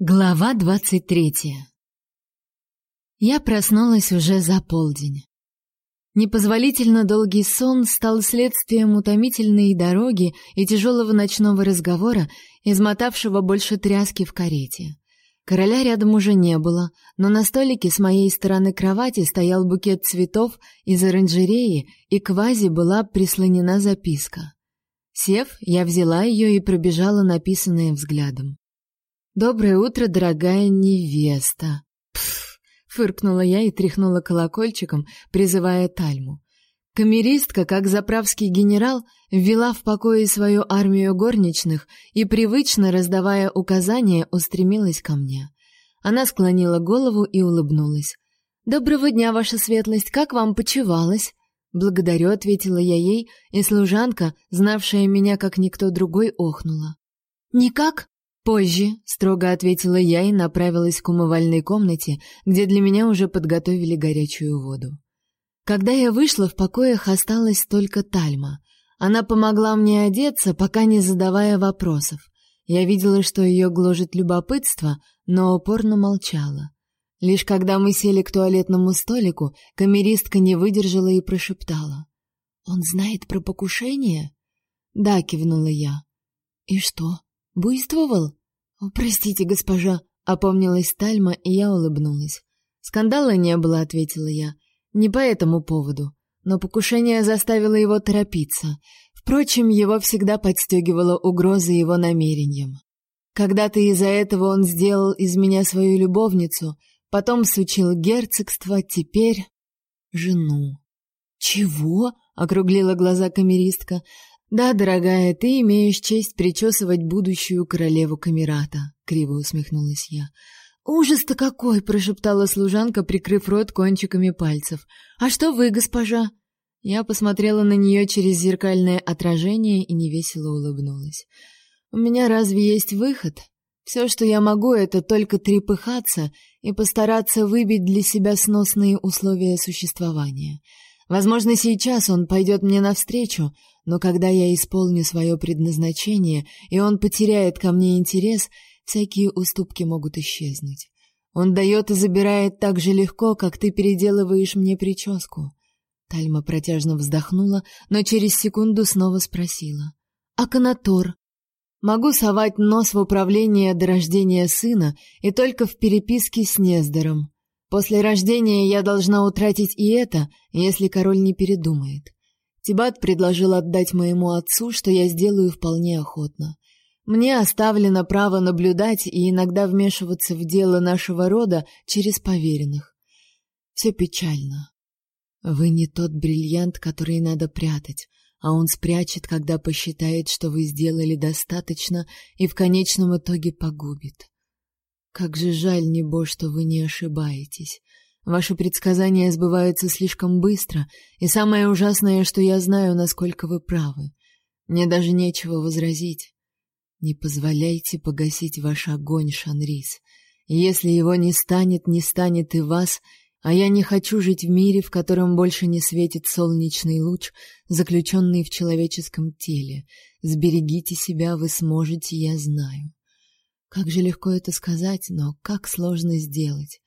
Глава двадцать третья. Я проснулась уже за полдень. Непозволительно долгий сон стал следствием утомительной дороги и тяжелого ночного разговора, измотавшего больше тряски в карете. Короля рядом уже не было, но на столике с моей стороны кровати стоял букет цветов из оранжереи, и к вазе была прислонена записка. Сев, я взяла ее и пробежала написанное взглядом. Доброе утро, дорогая невеста. Пф, фыркнула я и тряхнула колокольчиком, призывая Тальму. Камеристка, как заправский генерал, ввела в покое свою армию горничных и привычно раздавая указания, устремилась ко мне. Она склонила голову и улыбнулась. Доброго дня, ваша светлость. Как вам почевалось? Благодарю, ответила я ей, и служанка, знавшая меня как никто другой, охнула. Никак? Позже, строго ответила я и направилась к умывальной комнате, где для меня уже подготовили горячую воду. Когда я вышла, в покоях осталась только Тальма. Она помогла мне одеться, пока не задавая вопросов. Я видела, что ее гложет любопытство, но упорно молчала. Лишь когда мы сели к туалетному столику, камеристка не выдержала и прошептала: "Он знает про покушение?" "Да", кивнула я. "И что? Буйствовал?" Простите, госпожа, опомнилась Тальма, и я улыбнулась. Скандала не было, ответила я. Не по этому поводу, но покушение заставило его торопиться. Впрочем, его всегда подстегивала угроза его намерениям. Когда-то из-за этого он сделал из меня свою любовницу, потом сучил герцогство, теперь жену. Чего? округлила глаза камеристка. Да, дорогая, ты имеешь честь причесывать будущую королеву Камерата, криво усмехнулась я. Ужас-то какой, прошептала служанка, прикрыв рот кончиками пальцев. А что вы, госпожа? Я посмотрела на нее через зеркальное отражение и невесело улыбнулась. У меня разве есть выход? Все, что я могу, это только трепыхаться и постараться выбить для себя сносные условия существования. Возможно, сейчас он пойдет мне навстречу, но когда я исполню свое предназначение, и он потеряет ко мне интерес, всякие уступки могут исчезнуть. Он дает и забирает так же легко, как ты переделываешь мне прическу. Тальма протяжно вздохнула, но через секунду снова спросила: "А канатор? Могу совать нос в управление до рождения сына и только в переписке с Нездором. После рождения я должна утратить и это, если король не передумает. Тибат предложил отдать моему отцу, что я сделаю вполне охотно. Мне оставлено право наблюдать и иногда вмешиваться в дело нашего рода через поверенных. Все печально. Вы не тот бриллиант, который надо прятать, а он спрячет, когда посчитает, что вы сделали достаточно и в конечном итоге погубит. Как же жаль, небо, что вы не ошибаетесь. Ваши предсказания сбываются слишком быстро, и самое ужасное, что я знаю, насколько вы правы. Мне даже нечего возразить. Не позволяйте погасить ваш огонь, Шанрис. Если его не станет, не станет и вас, а я не хочу жить в мире, в котором больше не светит солнечный луч, заключенный в человеческом теле. Сберегите себя, вы сможете, я знаю. Как же легко это сказать, но как сложно сделать.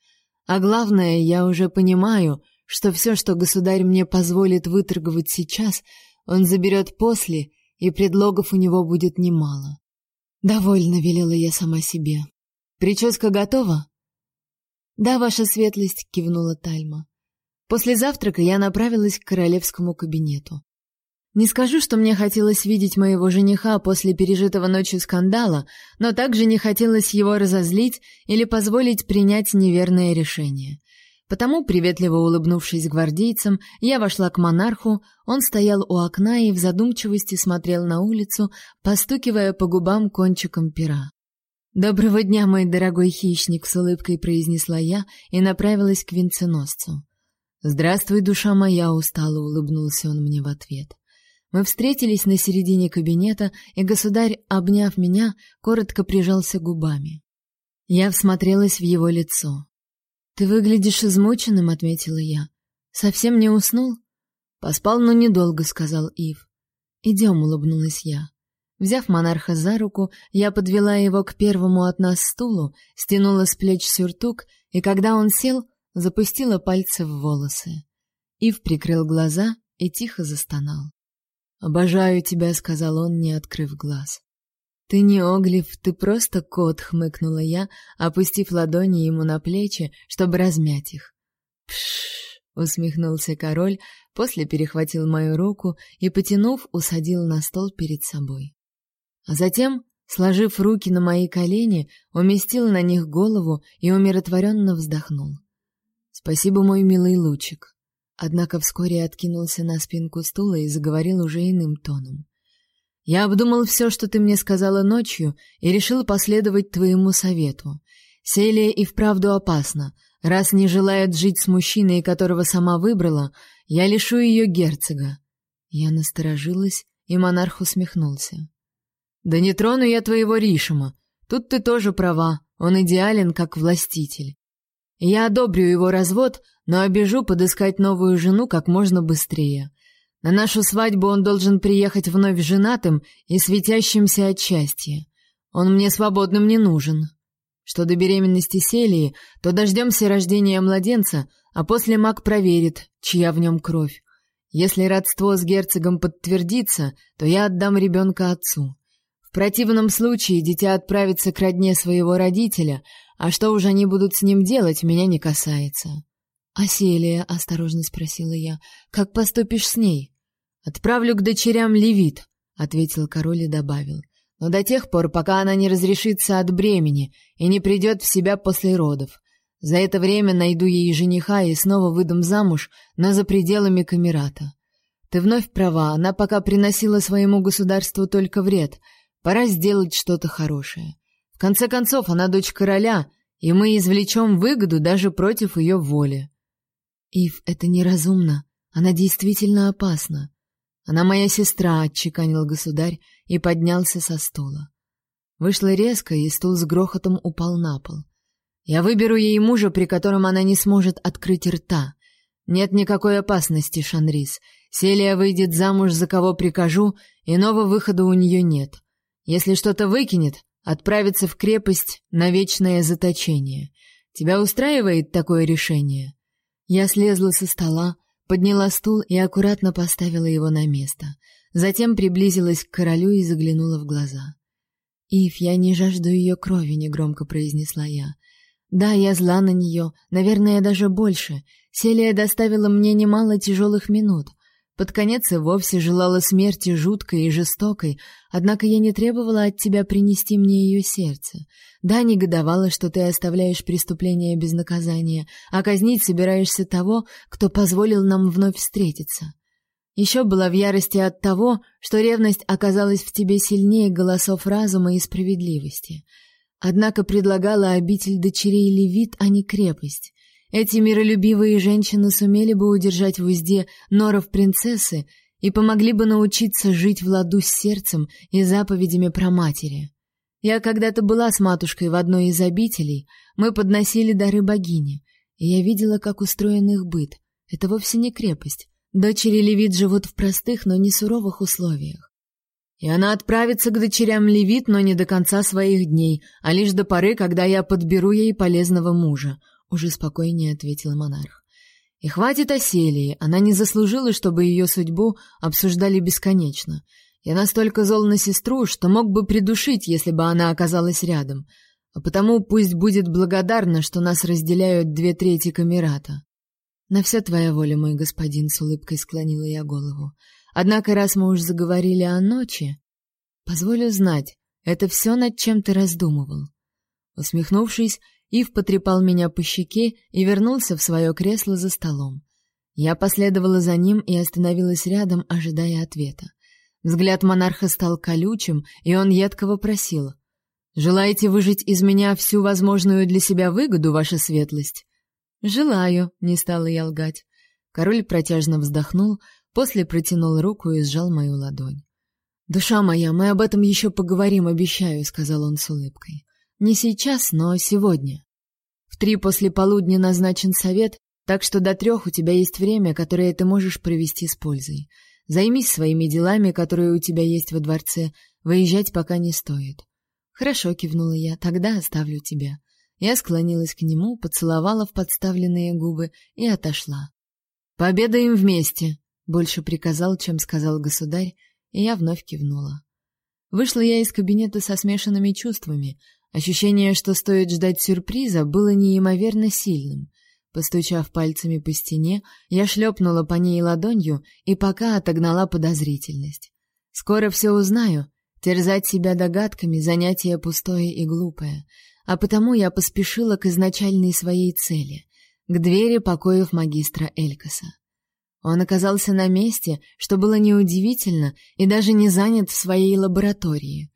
А главное, я уже понимаю, что все, что государь мне позволит выторговать сейчас, он заберет после, и предлогов у него будет немало. Довольно велела я сама себе. Прическа готова? Да, ваша светлость, кивнула Тальма. После завтрака я направилась к королевскому кабинету. Не скажу, что мне хотелось видеть моего жениха после пережитого ночью скандала, но также не хотелось его разозлить или позволить принять неверное решение. Потому, приветливо улыбнувшись гвардейцам, я вошла к монарху, он стоял у окна и в задумчивости смотрел на улицу, постукивая по губам кончиком пера. «Доброго дня, мой дорогой хищник», — с улыбкой произнесла я и направилась к венценосцу. «Здравствуй, душа моя», — устало улыбнулся он мне в ответ. Мы встретились на середине кабинета, и государь, обняв меня, коротко прижался губами. Я всмотрелась в его лицо. Ты выглядишь измученным, отметила я. Совсем не уснул? Поспал, но недолго, сказал Ив. «Идем», — улыбнулась я. Взяв монарха за руку, я подвела его к первому от нас стулу, стянула с плеч сюртук, и когда он сел, запустила пальцы в волосы. Ив прикрыл глаза и тихо застонал. «Обожаю тебя», — сказал он, не открыв глаз. «Ты не Оглив, ты просто кот», — хмыкнула я, опустив ладони ему на плечи, чтобы размять их. «Пшш», — усмехнулся король, после перехватил мою руку и, потянув, усадил на стол перед собой. А затем, сложив руки на мои колени, уместил на них голову и умиротворенно вздохнул. «Спасибо, мой милый лучик». Однако вскоре откинулся на спинку стула и заговорил уже иным тоном. «Я обдумал все, что ты мне сказала ночью, и решил последовать твоему совету. Селия и вправду опасна. Раз не желает жить с мужчиной, которого сама выбрала, я лишу ее герцога». Я насторожилась, и монарх усмехнулся. Да не трону я твоего Ришима. Тут ты тоже права. Он идеален как властитель. Я одобрю его развод, но обежу подыскать новую жену как можно быстрее. На нашу свадьбу он должен приехать вновь женатым и светящимся от счастья. Он мне свободным не нужен. Что до беременности Селии, то дождемся рождения младенца, а после маг проверит, чья в нем кровь. Если родство с герцогом подтвердится, то я отдам ребенка отцу. В противном случае дитя отправится к родне своего родителя, а что уж они будут с ним делать, меня не касается. «Аселия», — осторожно спросила я, — «как поступишь с ней?» «Отправлю к дочерям Левит», — ответил король и добавил. «Но до тех пор, пока она не разрешится от бремени и не придет в себя после родов. За это время найду ей жениха и снова выдам замуж, но за пределами Камерата. Ты вновь права, она пока приносила своему государству только вред — Пора сделать что-то хорошее. В конце концов, она дочь короля, и мы извлечем выгоду даже против ее воли. Ив, это неразумно. Она действительно опасна. Она моя сестра, отчеканил государь и поднялся со стула. Вышло резко, и стул с грохотом упал на пол. Я выберу ей мужа, при котором она не сможет открыть рта. Нет никакой опасности, Шанрис. Селия выйдет замуж за кого прикажу, иного выхода у нее нет. Если что-то выкинет, отправится в крепость на вечное заточение. Тебя устраивает такое решение? Я слезла со стола, подняла стул и аккуратно поставила его на место. Затем приблизилась к королю и заглянула в глаза. «Ив, я не жажду ее крови», — негромко произнесла я. «Да, я зла на нее, наверное, даже больше. Селия доставила мне немало тяжелых минут. Под конец и вовсе желала смерти жуткой и жестокой, однако я не требовала от тебя принести мне ее сердце. Да, негодовала, что ты оставляешь преступление без наказания, а казнить собираешься того, кто позволил нам вновь встретиться. Еще была в ярости от того, что ревность оказалась в тебе сильнее голосов разума и справедливости. Однако предлагала обитель дочерей Левит, а не крепость. Эти миролюбивые женщины сумели бы удержать в узде норов принцессы и помогли бы научиться жить в ладу с сердцем и заповедями про матери. Я когда-то была с матушкой в одной из обителей, мы подносили дары богине, и я видела, как устроен их быт. Это вовсе не крепость. Дочери Левит живут в простых, но не суровых условиях. И она отправится к дочерям Левит, но не до конца своих дней, а лишь до поры, когда я подберу ей полезного мужа — уже спокойнее ответил монарх. И хватит о Селии, она не заслужила, чтобы ее судьбу обсуждали бесконечно. Я настолько зол на сестру, что мог бы придушить, если бы она оказалась рядом. А потому пусть будет благодарна, что нас разделяют две трети камерата. На все твоя воля, мой господин, с улыбкой склонила я голову. Однако раз мы уж заговорили о ночи, позволю знать, это все над чем ты раздумывал. Усмехнувшись, Ив потрепал меня по щеке и вернулся в свое кресло за столом. Я последовала за ним и остановилась рядом, ожидая ответа. Взгляд монарха стал колючим, и он едко вопросил: "Желаете выжить из меня всю возможную для себя выгоду, ваша светлость?" "Желаю", не стала я лгать. Король протяжно вздохнул, после протянул руку и сжал мою ладонь. "Душа моя, мы об этом еще поговорим, обещаю", сказал он с улыбкой. Не сейчас, но сегодня. В три после полудня назначен совет, так что до трех у тебя есть время, которое ты можешь провести с пользой. Займись своими делами, которые у тебя есть во дворце, Выезжать пока не стоит. Хорошо, кивнула я. Тогда оставлю тебя. Я склонилась к нему, поцеловала в подставленные губы и отошла. Пообедаем вместе, больше приказал, чем сказал государь, и я вновь кивнула. Вышла я из кабинета со смешанными чувствами. Ощущение, что стоит ждать сюрприза, было неимоверно сильным. Постучав пальцами по стене, я шлепнула по ней ладонью и пока отогнала подозрительность. Скоро все узнаю. Терзать себя догадками занятие пустое и глупое, а потому я поспешила к изначальной своей цели к двери покоев магистра Элькаса. Он оказался на месте, что было неудивительно, и даже не занят в своей лаборатории.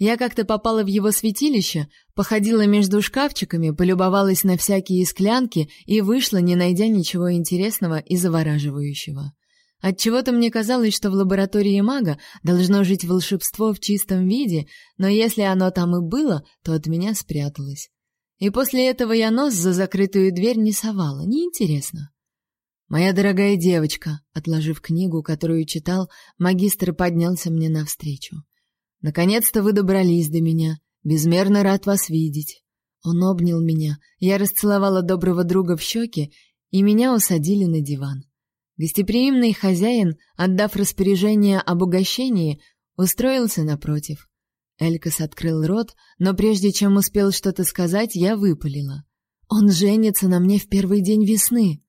Я как-то попала в его святилище, походила между шкафчиками, полюбовалась на всякие склянки и вышла, не найдя ничего интересного и завораживающего. Отчего-то мне казалось, что в лаборатории мага должно жить волшебство в чистом виде, но если оно там и было, то от меня спряталось. И после этого я нос за закрытую дверь не совала, неинтересно. Моя дорогая девочка, отложив книгу, которую читал, магистр поднялся мне навстречу. Наконец-то вы добрались до меня. Безмерно рад вас видеть. Он обнял меня. Я расцеловала доброго друга в щеки, и меня усадили на диван. Гостеприимный хозяин, отдав распоряжение об угощении, устроился напротив. Элькас открыл рот, но прежде чем успел что-то сказать, я выпалила: "Он женится на мне в первый день весны".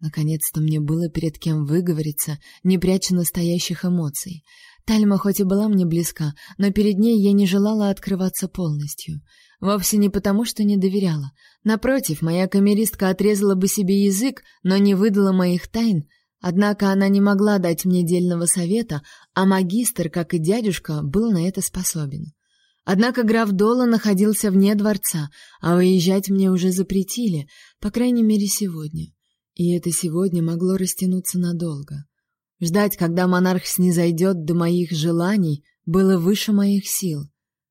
Наконец-то мне было перед кем выговориться, не пряча настоящих эмоций. Тальма хоть и была мне близка, но перед ней я не желала открываться полностью. Вовсе не потому, что не доверяла. Напротив, моя камеристка отрезала бы себе язык, но не выдала моих тайн. Однако она не могла дать мне дельного совета, а магистр, как и дядюшка, был на это способен. Однако граф Дола находился вне дворца, а выезжать мне уже запретили, по крайней мере, сегодня. И это сегодня могло растянуться надолго. Ждать, когда монарх снизойдет до моих желаний, было выше моих сил.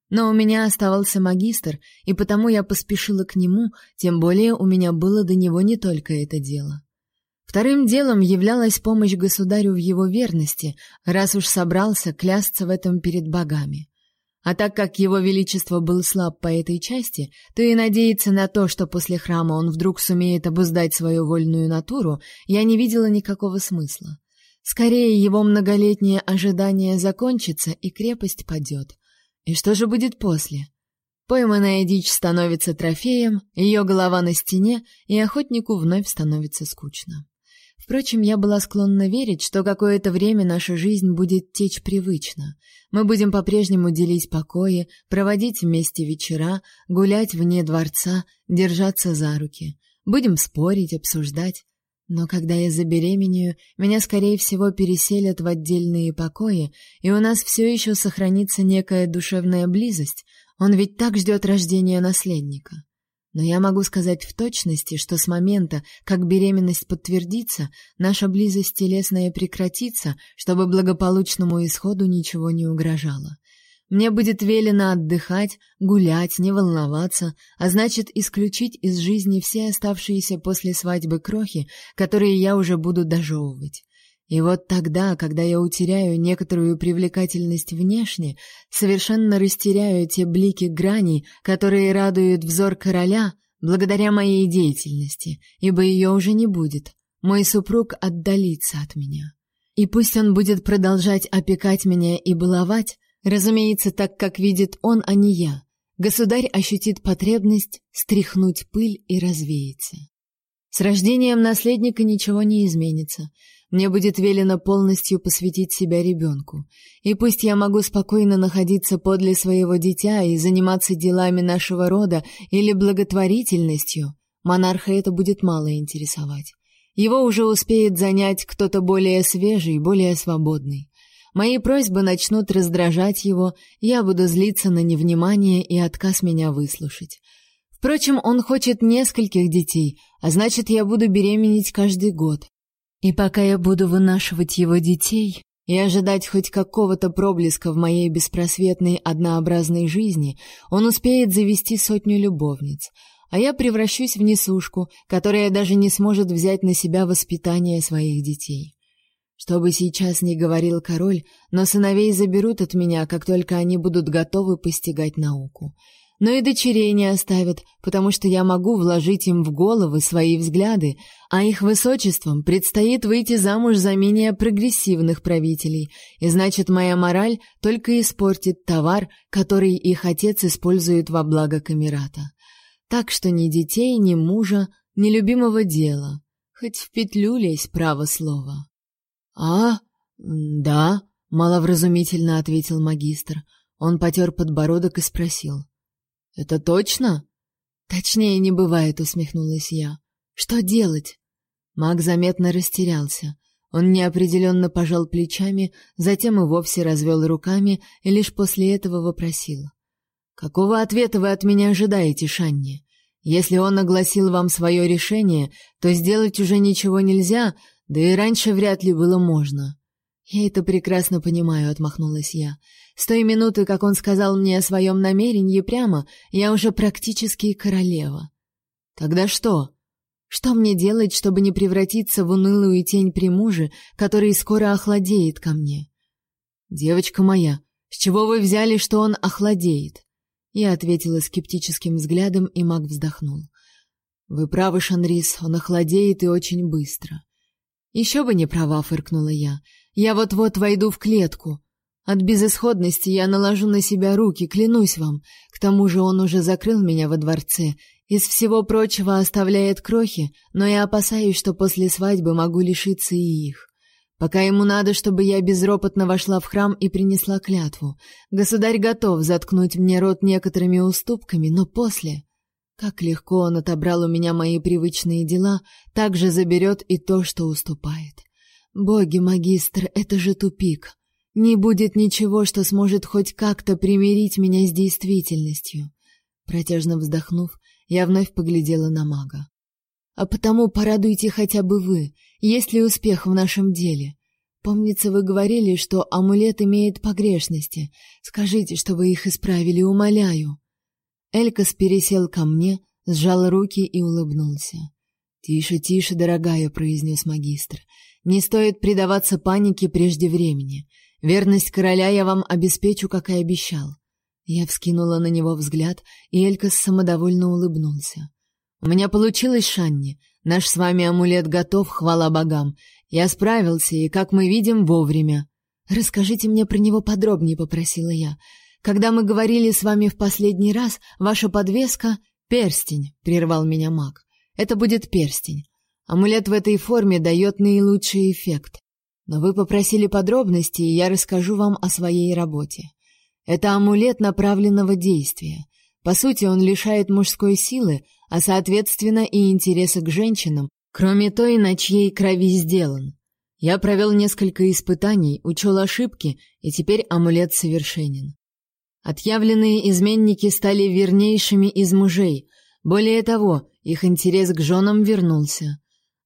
Но у меня оставался магистр, и потому я поспешила к нему, тем более у меня было до него не только это дело. Вторым делом являлась помощь государю в его верности, раз уж собрался клясться в этом перед богами. А так как его величество был слаб по этой части, то и надеяться на то, что после храма он вдруг сумеет обуздать свою вольную натуру, я не видела никакого смысла. Скорее его многолетнее ожидание закончится, и крепость падет. И что же будет после? Пойманная дичь становится трофеем, ее голова на стене, и охотнику вновь становится скучно. Впрочем, я была склонна верить, что какое-то время наша жизнь будет течь привычно. Мы будем по-прежнему делить покои, проводить вместе вечера, гулять вне дворца, держаться за руки. Будем спорить, обсуждать. Но когда я забеременею, меня, скорее всего, переселят в отдельные покои, и у нас все еще сохранится некая душевная близость. Он ведь так ждет рождения наследника. Но я могу сказать в точности, что с момента, как беременность подтвердится, наша близость телесная прекратится, чтобы благополучному исходу ничего не угрожало. Мне будет велено отдыхать, гулять, не волноваться, а значит, исключить из жизни все оставшиеся после свадьбы крохи, которые я уже буду дожевывать. И вот тогда, когда я утеряю некоторую привлекательность внешне, совершенно растеряю те блики граней, которые радуют взор короля, благодаря моей деятельности, ибо ее уже не будет. Мой супруг отдалится от меня. И пусть он будет продолжать опекать меня и баловать, разумеется, так как видит он, а не я. Государь ощутит потребность стряхнуть пыль и развеяться. С рождением наследника ничего не изменится. Мне будет велено полностью посвятить себя ребенку. И пусть я могу спокойно находиться подле своего дитя и заниматься делами нашего рода или благотворительностью, монарха это будет мало интересовать. Его уже успеет занять кто-то более свежий, более свободный. Мои просьбы начнут раздражать его, я буду злиться на невнимание и отказ меня выслушать. Впрочем, он хочет нескольких детей, а значит, я буду беременеть каждый год. И пока я буду вынашивать его детей и ожидать хоть какого-то проблеска в моей беспросветной однообразной жизни, он успеет завести сотню любовниц, а я превращусь в несушку, которая даже не сможет взять на себя воспитание своих детей. Что бы сейчас ни говорил король, но сыновей заберут от меня, как только они будут готовы постигать науку. Но и дочерей не оставят, потому что я могу вложить им в головы свои взгляды, а их высочествам предстоит выйти замуж за менее прогрессивных правителей, и значит, моя мораль только испортит товар, который их отец использует во благо Камерата. Так что ни детей, ни мужа, ни любимого дела. Хоть в петлю лезь, право слово. «А, да», — маловразумительно ответил магистр. Он потер подбородок и спросил. «Это точно?» «Точнее не бывает», — усмехнулась я. «Что делать?» Маг заметно растерялся. Он неопределенно пожал плечами, затем и вовсе развел руками и лишь после этого вопросил. «Какого ответа вы от меня ожидаете, Шанни? Если он огласил вам свое решение, то сделать уже ничего нельзя, да и раньше вряд ли было можно. Я это прекрасно понимаю, отмахнулась я. С той минуты, как он сказал мне о своем намерении прямо, я уже практически королева. Тогда что? Что мне делать, чтобы не превратиться в унылую тень при муже, который скоро охладеет ко мне? Девочка моя, с чего вы взяли, что он охладеет? Я ответила скептическим взглядом, и маг вздохнул. Вы правы, Шанрис, он охладеет и очень быстро. «Еще бы не права, фыркнула я. Я вот-вот войду в клетку. От безысходности я наложу на себя руки, клянусь вам. К тому же он уже закрыл меня во дворце. Из всего прочего оставляет крохи, но я опасаюсь, что после свадьбы могу лишиться и их. Пока ему надо, чтобы я безропотно вошла в храм и принесла клятву. Государь готов заткнуть мне рот некоторыми уступками, но после... Как легко он отобрал у меня мои привычные дела, так же заберет и то, что уступает. Боги, магистр, это же тупик. Не будет ничего, что сможет хоть как-то примирить меня с действительностью. Протяжно вздохнув, я вновь поглядела на мага. А потому порадуйте хотя бы вы, есть ли успех в нашем деле. Помнится, вы говорили, что амулет имеет погрешности. Скажите, чтобы их исправили, умоляю. Элькас пересел ко мне, сжал руки и улыбнулся. «Тише, тише, дорогая», — произнес магистр. «Не стоит предаваться панике прежде времени. Верность короля я вам обеспечу, как и обещал». Я вскинула на него взгляд, и Элькас самодовольно улыбнулся. «У меня получилось, Шанни. Наш с вами амулет готов, хвала богам. Я справился, и, как мы видим, вовремя». «Расскажите мне про него подробнее», — попросила я. Когда мы говорили с вами в последний раз, ваша подвеска — перстень, — прервал меня маг. Это будет перстень. Амулет в этой форме дает наилучший эффект. Но вы попросили подробности, и я расскажу вам о своей работе. Это амулет направленного действия. По сути, он лишает мужской силы, а соответственно и интереса к женщинам, кроме той, на чьей крови сделан. Я провел несколько испытаний, учел ошибки, и теперь амулет совершенен. Отъявленные изменники стали вернейшими из мужей. Более того, их интерес к женам вернулся.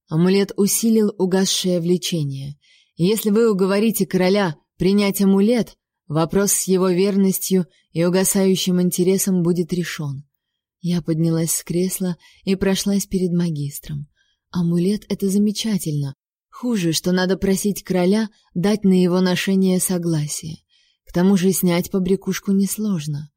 Амулет усилил угасшее влечение. если вы уговорите короля принять амулет, вопрос с его верностью и угасающим интересом будет решен. Я поднялась с кресла и прошлась перед магистром. Амулет — это замечательно. Хуже, что надо просить короля дать на его ношение согласие. К тому же снять побрякушку несложно.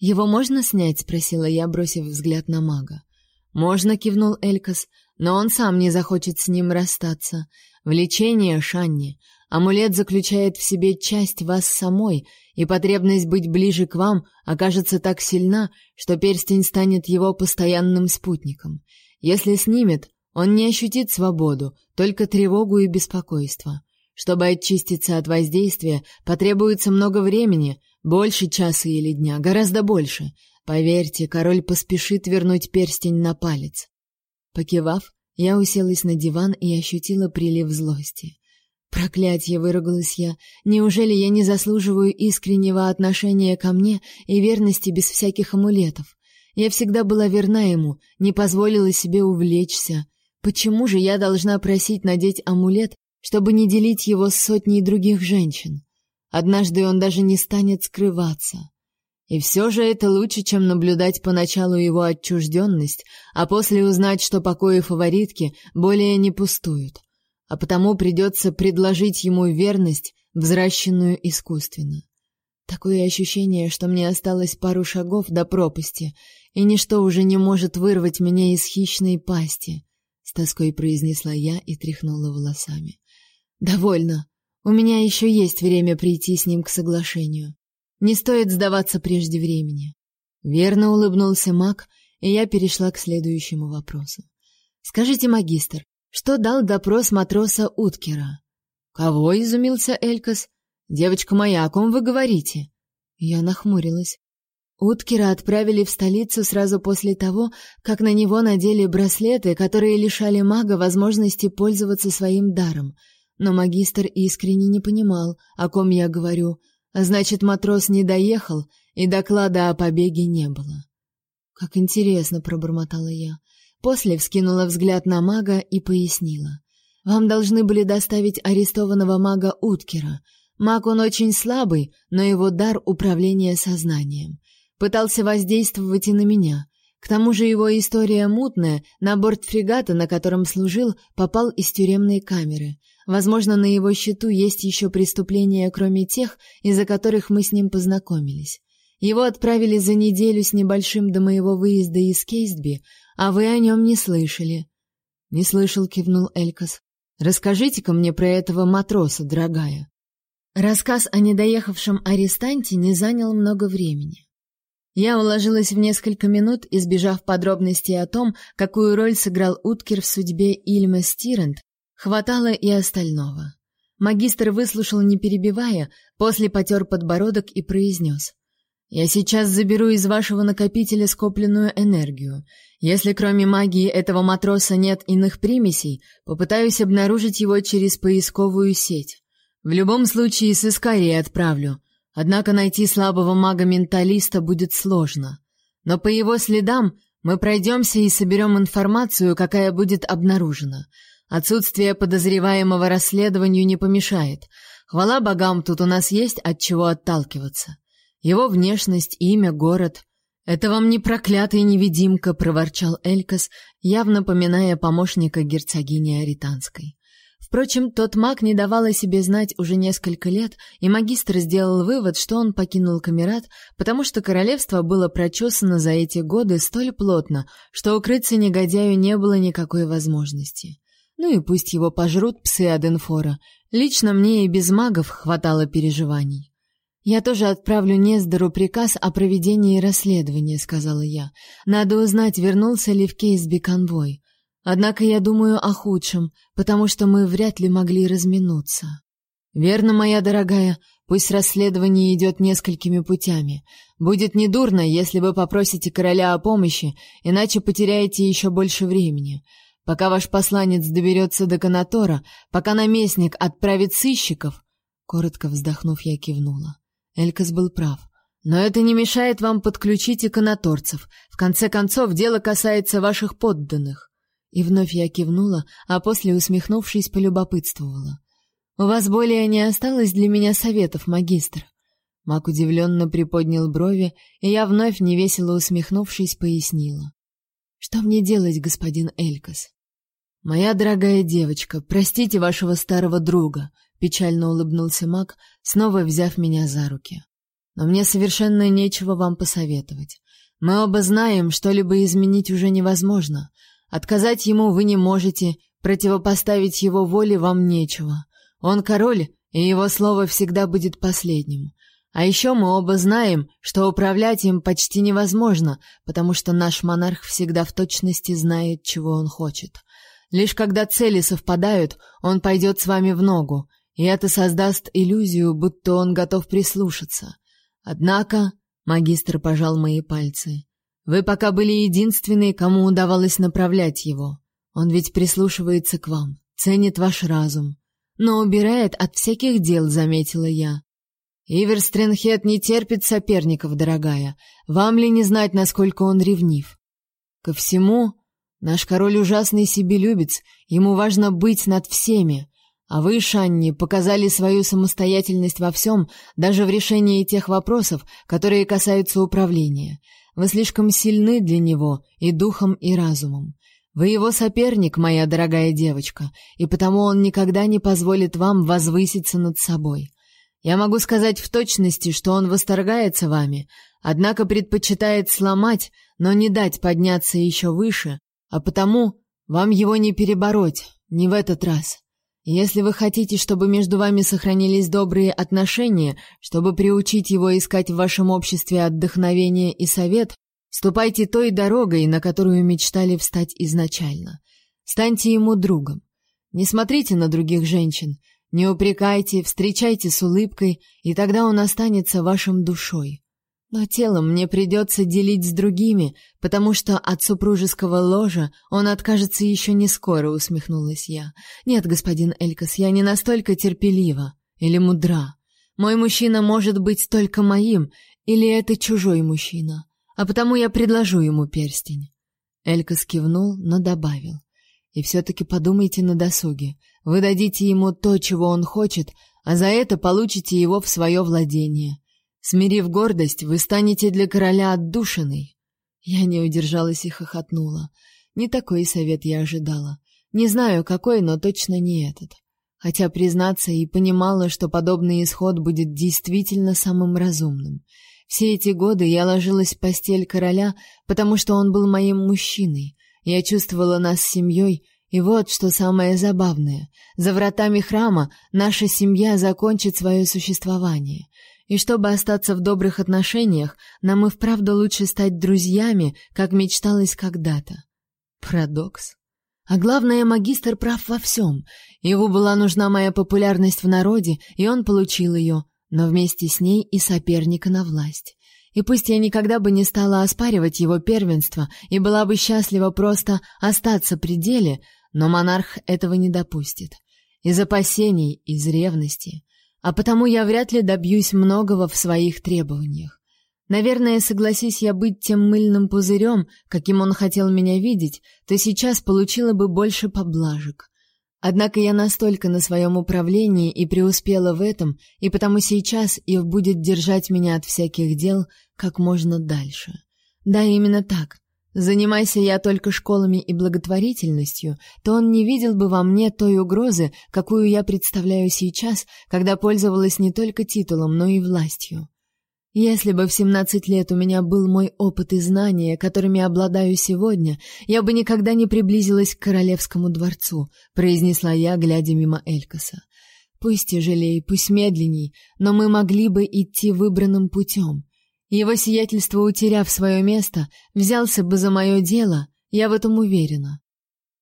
Его можно снять, спросила я, бросив взгляд на мага. Можно, кивнул Элькас, но он сам не захочет с ним расстаться. Влечение Шанни, амулет заключает в себе часть вас самой, и потребность быть ближе к вам окажется так сильна, что перстень станет его постоянным спутником. Если снимет, он не ощутит свободу, только тревогу и беспокойство. Чтобы очиститься от воздействия, потребуется много времени, больше часа или дня, гораздо больше. Поверьте, король поспешит вернуть перстень на палец. Покивав, я уселась на диван и ощутила прилив злости. Проклятье, выругалась я. Неужели я не заслуживаю искреннего отношения ко мне и верности без всяких амулетов? Я всегда была верна ему, не позволила себе увлечься. Почему же я должна просить надеть амулет, чтобы не делить его с сотней других женщин. Однажды он даже не станет скрываться. И все же это лучше, чем наблюдать поначалу его отчужденность, а после узнать, что покои фаворитки более не пустуют. а потому придется предложить ему верность, взращенную искусственно. Такое ощущение, что мне осталось пару шагов до пропасти, и ничто уже не может вырвать меня из хищной пасти, с тоской произнесла я и тряхнула волосами. Довольно. У меня еще есть время прийти с ним к соглашению. Не стоит сдаваться прежде времени. Верно улыбнулся Мак, и я перешла к следующему вопросу. Скажите, магистр, что дал допрос матроса Уткера? Кого изумился Элькас? Девочка моя, о ком вы говорите? Я нахмурилась. Уткера отправили в столицу сразу после того, как на него надели браслеты, которые лишали мага возможности пользоваться своим даром. Но магистр искренне не понимал, о ком я говорю, значит, матрос не доехал, и доклада о побеге не было. Как интересно, пробормотала я. После вскинула взгляд на мага и пояснила: "Вам должны были доставить арестованного мага Уткера. Маг он очень слабый, но его дар управления сознанием. Пытался воздействовать и на меня. К тому же его история мутная, на борт фрегата, на котором служил, попал из тюремной камеры. Возможно, на его счету есть еще преступления, кроме тех, из-за которых мы с ним познакомились. Его отправили за неделю с небольшим до моего выезда из Кейстби, а вы о нем не слышали. Не слышал, кивнул Элькас. Расскажите-ка мне про этого матроса, дорогая. Рассказ о недоехавшем арестанте не занял много времени. Я уложилась в несколько минут, избежав подробностей о том, какую роль сыграл Уткер в судьбе Ильма Стирент, хватало и остального. Магистр выслушал, не перебивая, после потер подбородок и произнес. «Я сейчас заберу из вашего накопителя скопленную энергию. Если кроме магии этого матроса нет иных примесей, попытаюсь обнаружить его через поисковую сеть. В любом случае с Искарией отправлю. Однако найти слабого мага-менталиста будет сложно. Но по его следам мы пройдемся и соберем информацию, какая будет обнаружена. Отсутствие подозреваемого расследованию не помешает. Хвала богам, тут у нас есть от чего отталкиваться. Его внешность, имя, город. Это вам не проклятый невидимка, проворчал Элькас, явно поминая помощника герцогини Аританской. Впрочем, тот маг не давал о себе знать уже несколько лет, и магистр сделал вывод, что он покинул Камерат, потому что королевство было прочесано за эти годы столь плотно, что укрыться негодяю не было никакой возможности. Ну и пусть его пожрут псы Аденфора. Лично мне и без магов хватало переживаний. Я тоже отправлю Нездору приказ о проведении расследования, сказала я. Надо узнать, вернулся ли в Кейсби конвой. Однако я думаю о худшем, потому что мы вряд ли могли разминуться. Верно, моя дорогая, пусть расследование идет несколькими путями. Будет недурно, если вы попросите короля о помощи, иначе потеряете еще больше времени. Пока ваш посланец доберется до Канатора, пока наместник отправит сыщиков, коротко вздохнув, я кивнула. Элькас был прав. Но это не мешает вам подключить и канаторцев. В конце концов, дело касается ваших подданных. И вновь я кивнула, а после, усмехнувшись, полюбопытствовала. «У вас более не осталось для меня советов, магистр?» Мак удивленно приподнял брови, и я вновь, невесело усмехнувшись, пояснила. «Что мне делать, господин Элькас?» «Моя дорогая девочка, простите вашего старого друга», — печально улыбнулся Мак, снова взяв меня за руки. «Но мне совершенно нечего вам посоветовать. Мы оба знаем, что-либо изменить уже невозможно, Отказать ему вы не можете, противопоставить его воле вам нечего. Он король, и его слово всегда будет последним. А еще мы оба знаем, что управлять им почти невозможно, потому что наш монарх всегда в точности знает, чего он хочет. Лишь когда цели совпадают, он пойдет с вами в ногу, и это создаст иллюзию, будто он готов прислушаться. Однако, магистр пожал мои пальцы. Вы пока были единственные, кому удавалось направлять его. Он ведь прислушивается к вам, ценит ваш разум, но убирает от всяких дел, заметила я. Ивер Стрэнхед не терпит соперников, дорогая. Вам ли не знать, насколько он ревнив? Ко всему, наш король ужасный себелюбец, ему важно быть над всеми. А вы, Шанни, показали свою самостоятельность во всем, даже в решении тех вопросов, которые касаются управления. Вы слишком сильны для него и духом, и разумом. Вы его соперник, моя дорогая девочка, и потому он никогда не позволит вам возвыситься над собой. Я могу сказать в точности, что он восторгается вами, однако предпочитает сломать, но не дать подняться еще выше, а потому вам его не перебороть, не в этот раз. Если вы хотите, чтобы между вами сохранились добрые отношения, чтобы приучить его искать в вашем обществе отдохновение и совет, Ступайте той дорогой, на которую мечтали встать изначально. Станьте ему другом. Не смотрите на других женщин, не упрекайте, встречайте с улыбкой, и тогда он останется вашим душой. Но телом мне придется делить с другими, потому что от супружеского ложа он откажется еще не скоро, усмехнулась я. Нет, господин Элькас, я не настолько терпелива или мудра. Мой мужчина может быть только моим, или это чужой мужчина а потому я предложу ему перстень. Элька скивнул, но добавил: "И все таки подумайте на досуге. Вы дадите ему то, чего он хочет, а за это получите его в свое владение. Смирив гордость, вы станете для короля отдушиной". Я не удержалась и хохотнула. Не такой совет я ожидала. Не знаю, какой, но точно не этот. Хотя признаться и понимала, что подобный исход будет действительно самым разумным. Все эти годы я ложилась в постель короля, потому что он был моим мужчиной. Я чувствовала нас семьей, и вот что самое забавное. За вратами храма наша семья закончит свое существование. И чтобы остаться в добрых отношениях, нам и вправду лучше стать друзьями, как мечталось когда-то. Парадокс. А главное, магистр прав во всем. Его была нужна моя популярность в народе, и он получил ее но вместе с ней и соперника на власть. И пусть я никогда бы не стала оспаривать его первенство и была бы счастлива просто остаться при деле, но монарх этого не допустит. Из опасений, из ревности. А потому я вряд ли добьюсь многого в своих требованиях. Наверное, согласись я быть тем мыльным пузырем, каким он хотел меня видеть, то сейчас получила бы больше поблажек. Однако я настолько на своем управлении и преуспела в этом, и потому сейчас Ив будет держать меня от всяких дел как можно дальше. Да, именно так. Занимайся я только школами и благотворительностью, то он не видел бы во мне той угрозы, какую я представляю сейчас, когда пользовалась не только титулом, но и властью. Если бы в 17 лет у меня был мой опыт и знания, которыми обладаю сегодня, я бы никогда не приблизилась к королевскому дворцу, произнесла я, глядя мимо Элькаса. Пусть тяжелее, пусть медленней, но мы могли бы идти выбранным путем. Его сиятельство, утеряв свое место, взялся бы за мое дело, я в этом уверена.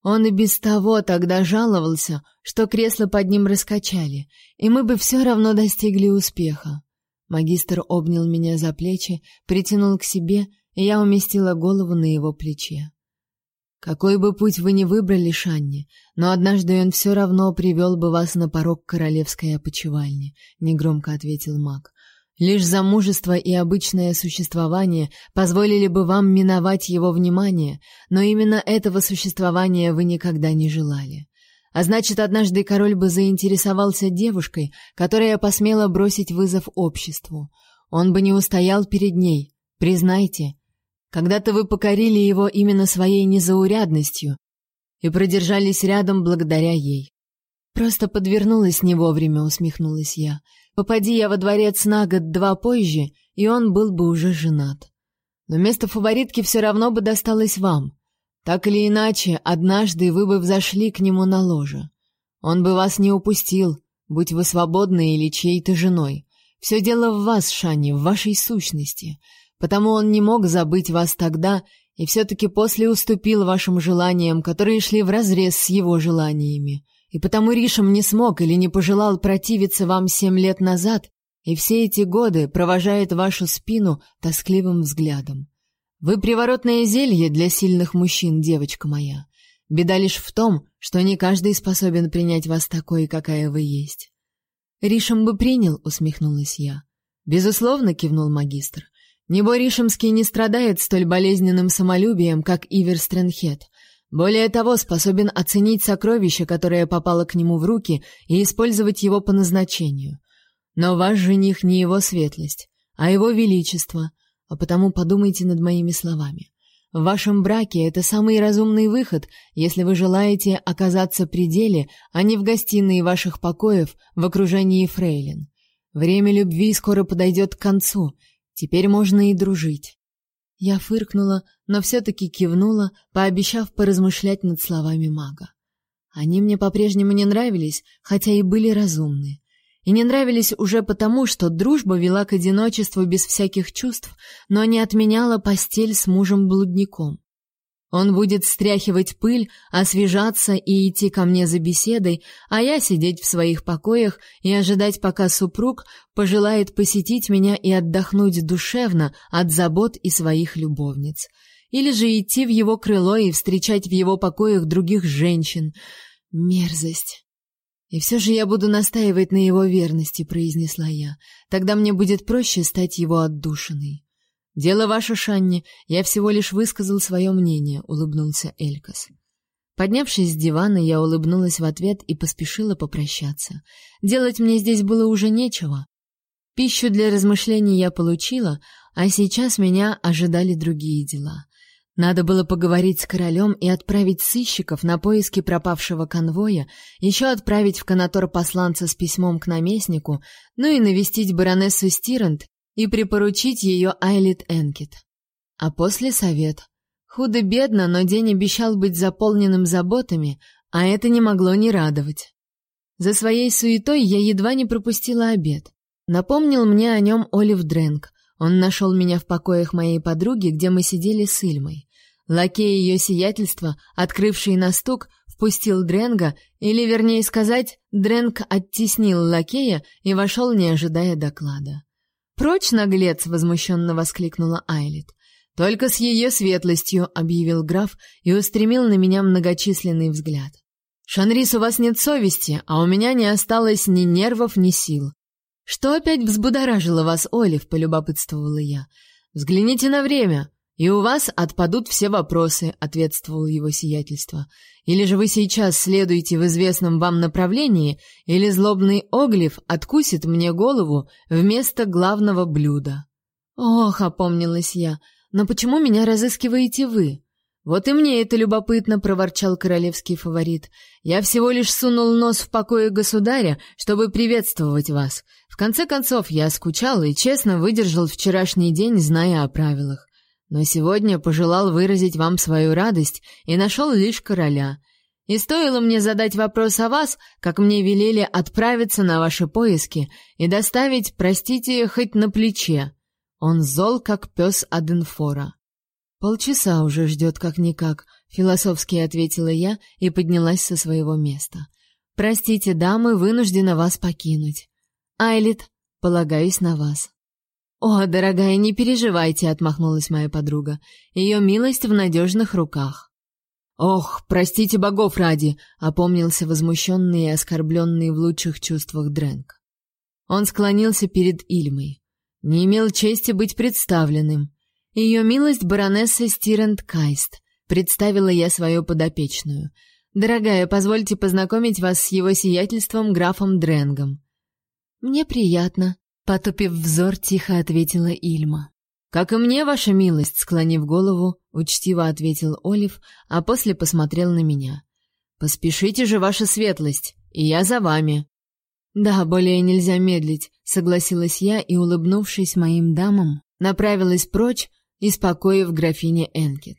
Он и без того тогда жаловался, что кресло под ним раскачали, и мы бы все равно достигли успеха. Магистр обнял меня за плечи, притянул к себе, и я уместила голову на его плече. Какой бы путь вы ни выбрали, Шанни, но однажды он все равно привел бы вас на порог королевской опочивальни, негромко ответил маг. Лишь замужество и обычное существование позволили бы вам миновать его внимание, но именно этого существования вы никогда не желали. А значит, однажды король бы заинтересовался девушкой, которая посмела бросить вызов обществу. Он бы не устоял перед ней. Признайте, когда-то вы покорили его именно своей незаурядностью и продержались рядом благодаря ей. Просто подвернулась не вовремя, усмехнулась я. Попади я во дворец на год-два позже, и он был бы уже женат. Но место фаворитки все равно бы досталось вам. Так или иначе, однажды вы бы взошли к нему на ложе. Он бы вас не упустил, будь вы свободной или чьей-то женой. Все дело в вас, Шани, в вашей сущности. Потому он не мог забыть вас тогда и все-таки после уступил вашим желаниям, которые шли вразрез с его желаниями. И потому Ришем не смог или не пожелал противиться вам семь лет назад, и все эти годы провожает вашу спину тоскливым взглядом. Вы приворотное зелье для сильных мужчин, девочка моя. Беда лишь в том, что не каждый способен принять вас такой, какая вы есть. Ришем бы принял, усмехнулась я. Безусловно, кивнул магистр. Небо Ришемский не страдает столь болезненным самолюбием, как Ивер Стрэнхед. Более того, способен оценить сокровище, которое попало к нему в руки, и использовать его по назначению. Но ваш жених не его светлость, а его величество, а потому подумайте над моими словами. В вашем браке это самый разумный выход, если вы желаете оказаться при деле, а не в гостиной ваших покоев в окружении фрейлин. Время любви скоро подойдет к концу. Теперь можно и дружить. Я фыркнула, но все таки кивнула, пообещав поразмышлять над словами мага. Они мне по-прежнему не нравились, хотя и были разумны. И не нравились уже потому, что дружба вела к одиночеству без всяких чувств, но не отменяла постель с мужем-блудником. Он будет стряхивать пыль, освежаться и идти ко мне за беседой, а я сидеть в своих покоях и ожидать, пока супруг пожелает посетить меня и отдохнуть душевно от забот и своих любовниц. Или же идти в его крыло и встречать в его покоях других женщин. Мерзость. И все же я буду настаивать на его верности, произнесла я. Тогда мне будет проще стать его отдушиной. Дело ваше, Шанни, я всего лишь высказал свое мнение, улыбнулся Элькас. Поднявшись с дивана, я улыбнулась в ответ и поспешила попрощаться. Делать мне здесь было уже нечего. Пищу для размышлений я получила, а сейчас меня ожидали другие дела. Надо было поговорить с королем и отправить сыщиков на поиски пропавшего конвоя, еще отправить в канатор посланца с письмом к наместнику, ну и навестить баронессу Стирант и припоручить ее Айлит Энкет. А после совет. Худо-бедно, но день обещал быть заполненным заботами, а это не могло не радовать. За своей суетой я едва не пропустила обед. Напомнил мне о нем Олив Дрэнк. Он нашел меня в покоях моей подруги, где мы сидели с Ильмой. Лакей ее сиятельства, открывший на стук, впустил Дренга, или, вернее сказать, Дренг оттеснил лакея и вошел, не ожидая доклада. «Прочь, наглец!» — возмущенно воскликнула Айлит. «Только с ее светлостью», — объявил граф и устремил на меня многочисленный взгляд. «Шанрис, у вас нет совести, а у меня не осталось ни нервов, ни сил». «Что опять взбудоражило вас, Олив?» — полюбопытствовала я. «Взгляните на время. И у вас отпадут все вопросы, ответствовал его сиятельство. Или же вы сейчас следуете в известном вам направлении, или злобный оглив откусит мне голову вместо главного блюда. Ох, опомнилась я. Но почему меня разыскиваете вы? Вот и мне это любопытно, проворчал королевский фаворит. Я всего лишь сунул нос в покое государя, чтобы приветствовать вас. В конце концов, я скучал и честно выдержал вчерашний день, зная о правилах но сегодня пожелал выразить вам свою радость и нашел лишь короля. И стоило мне задать вопрос о вас, как мне велели отправиться на ваши поиски и доставить, простите, хоть на плече. Он зол, как пес Аденфора. Полчаса уже ждет как-никак, философски ответила я и поднялась со своего места. Простите, дамы, вынуждена вас покинуть. Айлит, полагаюсь на вас. «О, дорогая, не переживайте», — отмахнулась моя подруга. «Ее милость в надежных руках». «Ох, простите богов ради», — опомнился возмущенный и оскорбленный в лучших чувствах Дрэнк. Он склонился перед Ильмой. Не имел чести быть представленным. Ее милость баронесса Стирент Кайст. Представила я свою подопечную. «Дорогая, позвольте познакомить вас с его сиятельством графом Дренгом». «Мне приятно», Потупив взор, тихо ответила Ильма. Как и мне, ваша милость, склонив голову, учтиво ответил Олив, а после посмотрел на меня. Поспешите же, ваша светлость, и я за вами. Да, более нельзя медлить, согласилась я и, улыбнувшись моим дамам, направилась прочь, испокоив графине Энкет.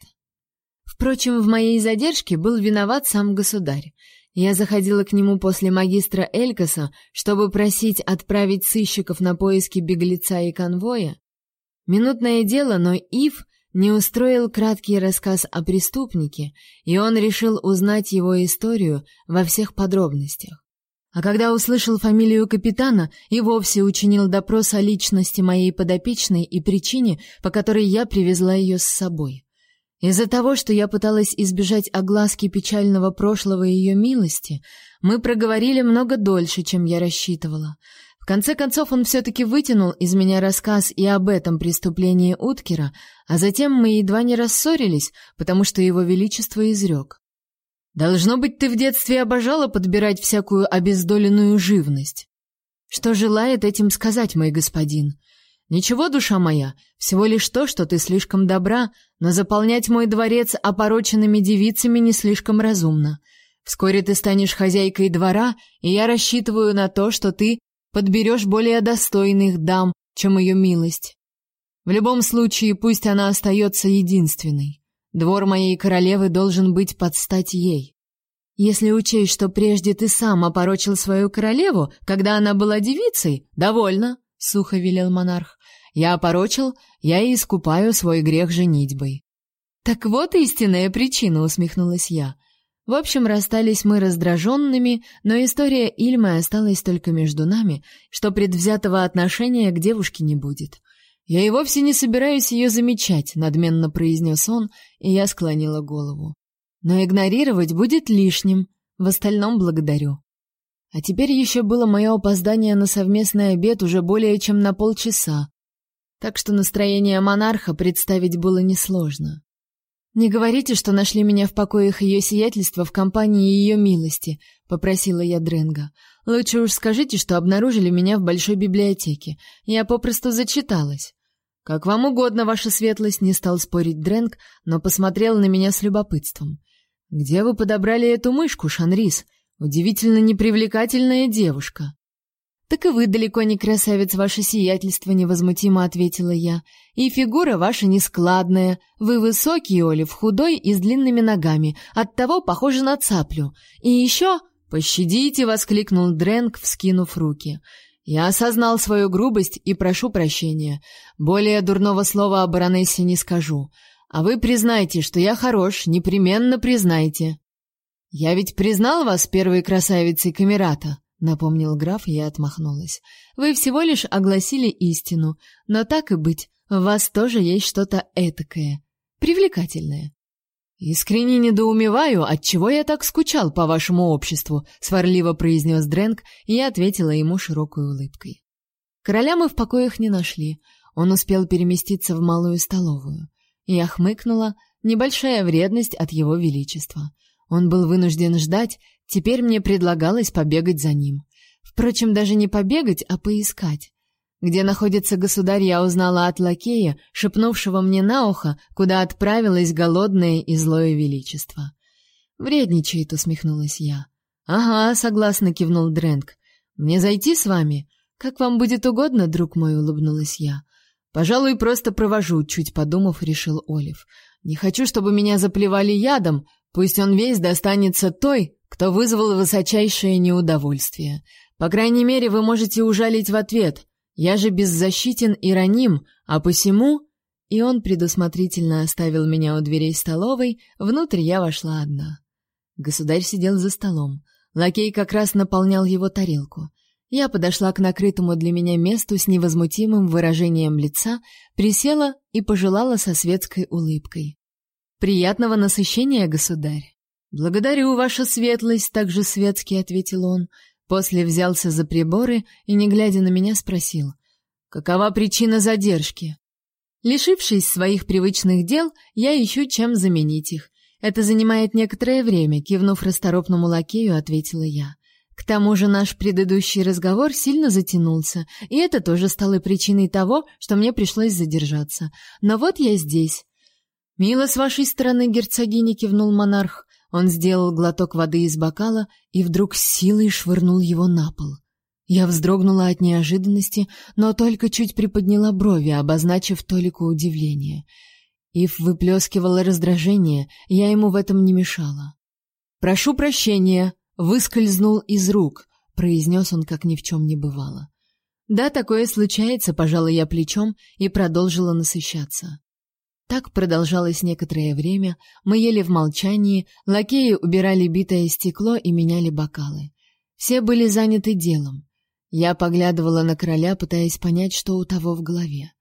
Впрочем, в моей задержке был виноват сам государь. Я заходила к нему после магистра Элькаса, чтобы просить отправить сыщиков на поиски беглеца и конвоя. Минутное дело, но Ив не устроил краткий рассказ о преступнике, и он решил узнать его историю во всех подробностях. А когда услышал фамилию капитана, и вовсе учинил допрос о личности моей подопечной и причине, по которой я привезла ее с собой. Из-за того, что я пыталась избежать огласки печального прошлого ее милости, мы проговорили много дольше, чем я рассчитывала. В конце концов он все-таки вытянул из меня рассказ и об этом преступлении Уткера, а затем мы едва не рассорились, потому что его величество изрек. «Должно быть, ты в детстве обожала подбирать всякую обездоленную живность». «Что желает этим сказать мой господин?» Ничего, душа моя, всего лишь то, что ты слишком добра, но заполнять мой дворец опороченными девицами не слишком разумно. Вскоре ты станешь хозяйкой двора, и я рассчитываю на то, что ты подберешь более достойных дам, чем ее милость. В любом случае, пусть она остается единственной. Двор моей королевы должен быть под стать ей. Если учесть, что прежде ты сам опорочил свою королеву, когда она была девицей, довольно, сухо велел монарх. Я опорочил, я и искупаю свой грех женитьбой. Так вот истинная причина, усмехнулась я. В общем, расстались мы раздраженными, но история Ильмы осталась только между нами, что предвзятого отношения к девушке не будет. Я и вовсе не собираюсь ее замечать, надменно произнес он, и я склонила голову. Но игнорировать будет лишним. В остальном благодарю. А теперь еще было мое опоздание на совместный обед уже более чем на полчаса. Так что настроение монарха представить было несложно. Не говорите, что нашли меня в покоях ее сиятельства в компании ее милости, попросила я Дренга. Лучше уж скажите, что обнаружили меня в большой библиотеке. Я попросту зачиталась. Как вам угодно, ваша светлость, не стал спорить Дренг, но посмотрел на меня с любопытством. Где вы подобрали эту мышку, Шанрис? Удивительно непривлекательная девушка. Так и вы далеко не красавец, ваше сиятельство, невозмутимо ответила я. И фигура ваша нескладная. Вы высокий, Олив, худой и с длинными ногами, оттого похожи на цаплю. И еще «Пощадите!» — воскликнул Дрэнк, вскинув руки. «Я осознал свою грубость и прошу прощения. Более дурного слова о баронессе не скажу. А вы признайте, что я хорош, непременно признайте». «Я ведь признал вас первой красавицей Камерата», напомнил граф, я отмахнулась. Вы всего лишь огласили истину, но так и быть, в вас тоже есть что-то этакое, привлекательное. Искренне недоумеваю, от чего я так скучал по вашему обществу, сварливо произнес Дренк, и я ответила ему широкой улыбкой. Короля мы в покоях не нашли. Он успел переместиться в малую столовую. Я хмыкнула, небольшая вредность от его величества. Он был вынужден ждать, теперь мне предлагалось побегать за ним. Впрочем, даже не побегать, а поискать. Где находится государь, я узнала от лакея, шепнувшего мне на ухо, куда отправилось голодное и злое величество. «Вредничает», — усмехнулась я. «Ага», — согласно кивнул Дрэнк. «Мне зайти с вами? Как вам будет угодно, друг мой», — улыбнулась я. «Пожалуй, просто провожу», — чуть подумав, решил Олив. «Не хочу, чтобы меня заплевали ядом, Пусть он весь достанется той, кто вызвал высочайшее неудовольствие. По крайней мере, вы можете ужалить в ответ. Я же беззащитен и раним, а посему...» И он предусмотрительно оставил меня у дверей столовой, внутрь я вошла одна. Государь сидел за столом. Лакей как раз наполнял его тарелку. Я подошла к накрытому для меня месту с невозмутимым выражением лица, присела и пожелала со светской улыбкой. Приятного насыщения, государь. Благодарю, ваша светлость, также светски ответил он. После взялся за приборы и, не глядя на меня, спросил: "Какова причина задержки?" Лишившись своих привычных дел, я ищу чем заменить их. Это занимает некоторое время, кивнув расторопному лакею, ответила я. К тому же наш предыдущий разговор сильно затянулся, и это тоже стало причиной того, что мне пришлось задержаться. Но вот я здесь. «Мило с вашей стороны, герцогиня», — кивнул монарх. Он сделал глоток воды из бокала и вдруг силой швырнул его на пол. Я вздрогнула от неожиданности, но только чуть приподняла брови, обозначив толику удивления. Ив выплескивала раздражение, я ему в этом не мешала. «Прошу прощения», — выскользнул из рук, — произнес он, как ни в чем не бывало. «Да, такое случается», — пожала я плечом и продолжила насыщаться. Так продолжалось некоторое время, мы ели в молчании, лакеи убирали битое стекло и меняли бокалы. Все были заняты делом. Я поглядывала на короля, пытаясь понять, что у того в голове.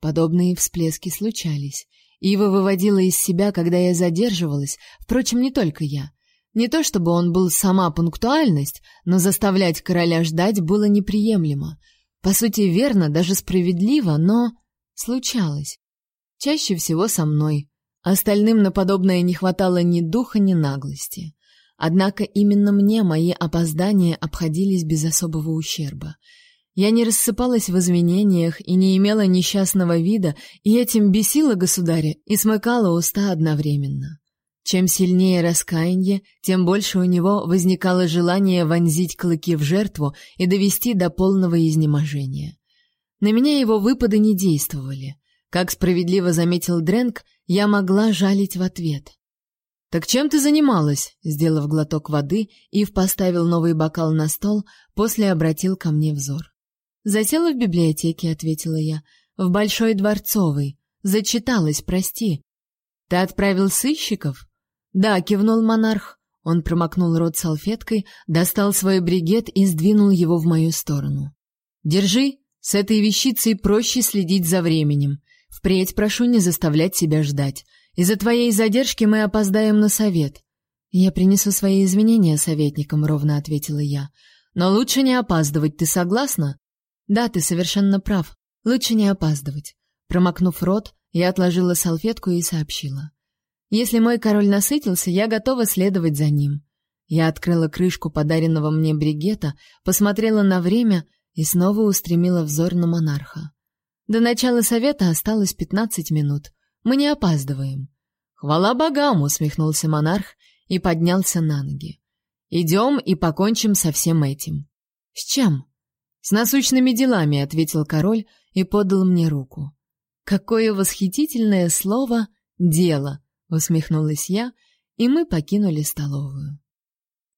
Подобные всплески случались. Ива выводила из себя, когда я задерживалась, впрочем, не только я. Не то чтобы он был сама пунктуальность, но заставлять короля ждать было неприемлемо. По сути, верно, даже справедливо, но случалось. Чаще всего со мной. Остальным на подобное не хватало ни духа, ни наглости. Однако именно мне мои опоздания обходились без особого ущерба. Я не рассыпалась в извинениях и не имела несчастного вида, и этим бесила государя и смыкала уста одновременно. Чем сильнее раскаяние, тем больше у него возникало желание вонзить клыки в жертву и довести до полного изнеможения. На меня его выпады не действовали. Как справедливо заметил Дренк, я могла жалить в ответ. «Так чем ты занималась?» Сделав глоток воды, Ив поставил новый бокал на стол, после обратил ко мне взор. «Засела в библиотеке», — ответила я. «В Большой Дворцовой. Зачиталась, прости». «Ты отправил сыщиков?» «Да», — кивнул монарх. Он промокнул рот салфеткой, достал свой бригет и сдвинул его в мою сторону. «Держи, с этой вещицей проще следить за временем. Впредь прошу не заставлять себя ждать. Из-за твоей задержки мы опоздаем на совет. Я принесу свои извинения советникам, ровно ответила я. Но лучше не опаздывать, ты согласна? Да, ты совершенно прав. Лучше не опаздывать. Промокнув рот, я отложила салфетку и сообщила: Если мой король насытился, я готова следовать за ним. Я открыла крышку подаренного мне бригета, посмотрела на время и снова устремила взор на монарха. До начала совета осталось пятнадцать минут. Мы не опаздываем. Хвала богам, усмехнулся монарх и поднялся на ноги. Идем и покончим со всем этим. С чем? С насущными делами, ответил король и подал мне руку. Какое восхитительное слово дело, усмехнулась я, и мы покинули столовую.